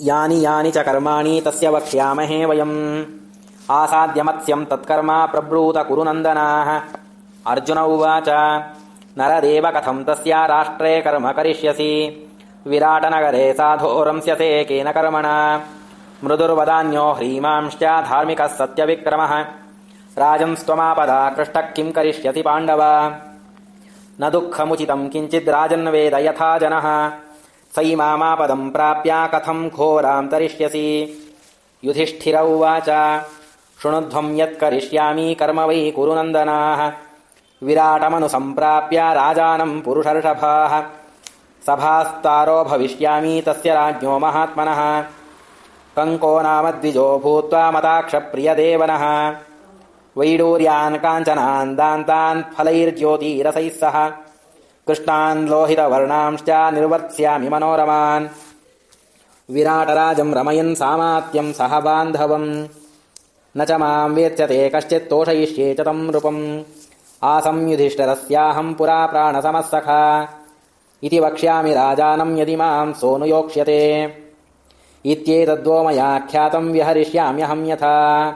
यानि यानि च कर्माणि तस्य वक्ष्यामहे वयम्। आसाद्यमत्स्यम् तत्कर्म नन्दनाः। अर्जुन उवाच नरदेव कथम् तस्या राष्ट्रे कर्म करिष्यसि। विराटनगरे साधोरंस्यसे केन कर्मणा। मृदुर्वदान्यो ह्रीमांश्च धार्मिकः सत्यविक्रमः। राजंस्त्वमापदा कृष्टः किम् करिष्यसि पाण्डव। न दुःखमुचितम् किञ्चिद् राजन्वेद यथा जनः सैमामापदम् प्राप्य कथम् घोराम् तरिष्यसि युधिष्ठिर उवाच शृणुध्वम् यत्करिष्यामि कर्म वै कुरु नन्दनाः विराटमनुसम्प्राप्य राजानम् पुरुषर्षभाः। सभास्तारो भविष्यामि तस्य राज्ञो महात्मनः। कङ्को नाम द्विजो भूत्वा मताक्षप्रियदेवनः वैडूर्यान् काञ्चनान् दान्तान् फलैर्ज्योतिरसैः सह कृष्णान् लोहितवर्णांश्च निर्वर्त्स्यामि मनोरमान्। विराटराजम् रमयन् सामात्यम् सह बान्धवम्। न च माम् वेत्स्यते कश्चित् तोषयिष्ये च तम् नृपम्। आसम् युधिष्ठिरस्याहम् पुरा प्राणसमः सखा इति वक्ष्यामि राजानम् यदि माम् सोऽनुयोक्ष्यते। इत्येतद्वो मया ख्यातम् व्यहरिष्याम्यहम् यथा